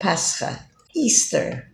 Pascha, Easter,